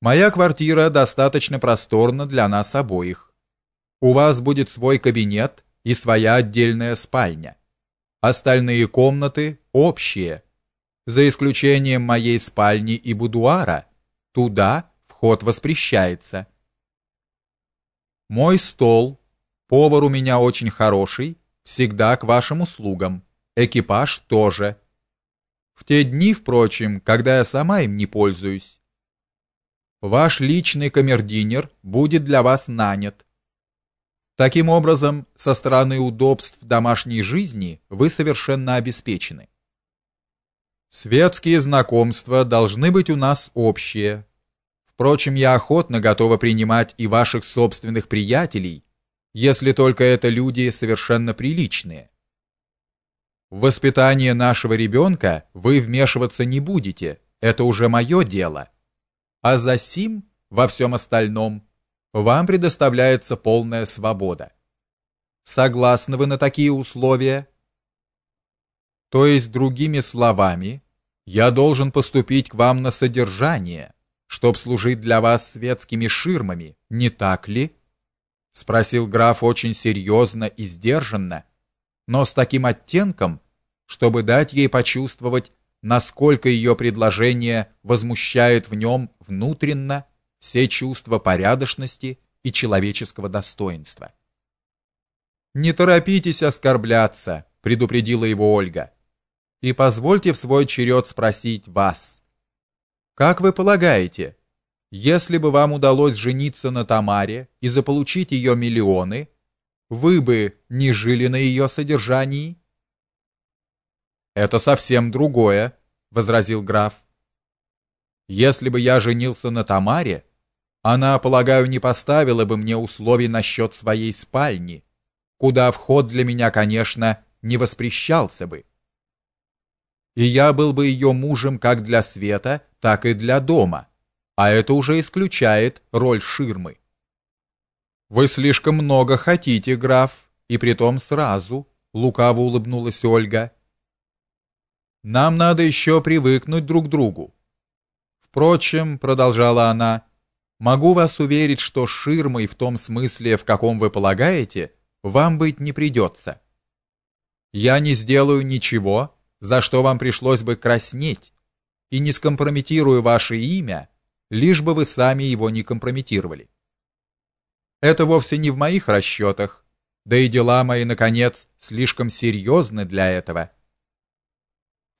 Моя квартира достаточно просторна для нас обоих. У вас будет свой кабинет и своя отдельная спальня. Остальные комнаты общие. За исключением моей спальни и будуара, туда вход воспрещается. Мой стол, повар у меня очень хороший, всегда к вашим услугам. Экипаж тоже. В те дни, впрочем, когда я сама им не пользуюсь, Ваш личный камердинер будет для вас нанят. Таким образом, со стороны удобств домашней жизни вы совершенно обеспечены. Светские знакомства должны быть у нас общие. Впрочем, я охотно готова принимать и ваших собственных приятелей, если только это люди совершенно приличные. В воспитание нашего ребенка вы вмешиваться не будете, это уже мое дело а за сим во всем остальном вам предоставляется полная свобода. Согласны вы на такие условия? То есть другими словами, я должен поступить к вам на содержание, чтоб служить для вас светскими ширмами, не так ли? спросил граф очень серьезно и сдержанно, но с таким оттенком, чтобы дать ей почувствовать насколько ее предложение возмущает в нем внутренно все чувства порядочности и человеческого достоинства. Не торопитесь оскорбляться, предупредила его Ольга. И позвольте в свой черед спросить вас. Как вы полагаете, если бы вам удалось жениться на Тамаре и заполучить ее миллионы, вы бы не жили на ее содержании? Это совсем другое, возразил граф. Если бы я женился на Тамаре, она, полагаю, не поставила бы мне условий насчет своей спальни, куда вход для меня, конечно, не воспрещался бы. И я был бы ее мужем как для света, так и для дома, а это уже исключает роль ширмы. Вы слишком много хотите, граф, и притом сразу, лукаво улыбнулась Ольга. Нам надо еще привыкнуть друг к другу. Впрочем, продолжала она, могу вас уверить, что ширмой в том смысле, в каком вы полагаете, вам быть не придется. Я не сделаю ничего, за что вам пришлось бы краснеть, и не скомпрометирую ваше имя, лишь бы вы сами его не компрометировали. Это вовсе не в моих расчетах, да и дела мои наконец слишком серьезны для этого.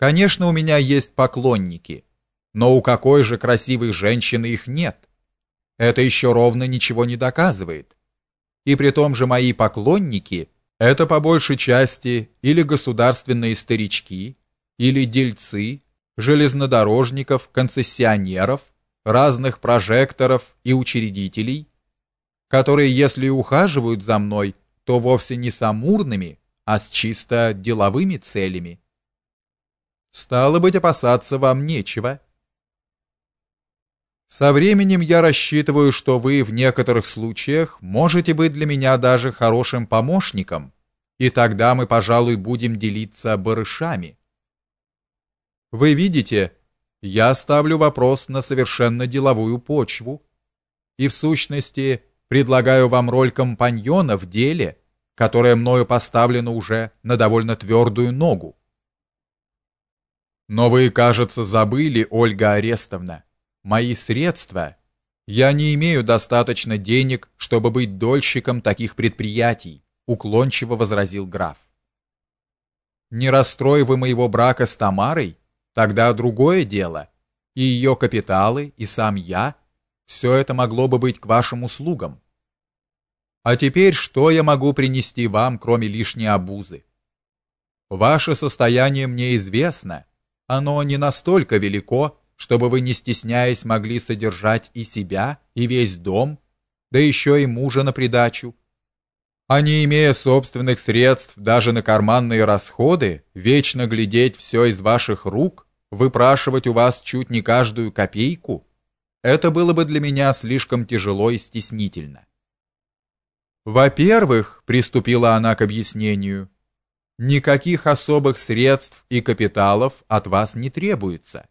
Конечно, у меня есть поклонники, но у какой же красивой женщины их нет? Это еще ровно ничего не доказывает. И при том же мои поклонники это по большей части или государственные старички, или дельцы, железнодорожников, концессионеров, разных прожекторов и учредителей, которые, если ухаживают за мной, то вовсе не с амурными, а с чисто деловыми целями. Стало быть, опасаться вам нечего. Со временем я рассчитываю, что вы в некоторых случаях можете быть для меня даже хорошим помощником, и тогда мы, пожалуй, будем делиться барышами. Вы видите, я ставлю вопрос на совершенно деловую почву, и в сущности предлагаю вам роль компаньона в деле, которое мною поставлено уже на довольно твердую ногу. Но вы, кажется, забыли, Ольга Арестовна, мои средства. Я не имею достаточно денег, чтобы быть дольщиком таких предприятий, уклончиво возразил граф. Не расстрой вы моего брака с Тамарой, тогда другое дело. И ее капиталы, и сам я все это могло бы быть к вашим услугам. А теперь что я могу принести вам, кроме лишней обузы? Ваше состояние мне известно оно не настолько велико, чтобы вы не стесняясь могли содержать и себя, и весь дом, да еще и мужа на придачу. А не имея собственных средств даже на карманные расходы, вечно глядеть все из ваших рук, выпрашивать у вас чуть не каждую копейку, это было бы для меня слишком тяжело и стеснительно. Во-первых, приступила она к объяснению, никаких особых средств и капиталов от вас не требуется.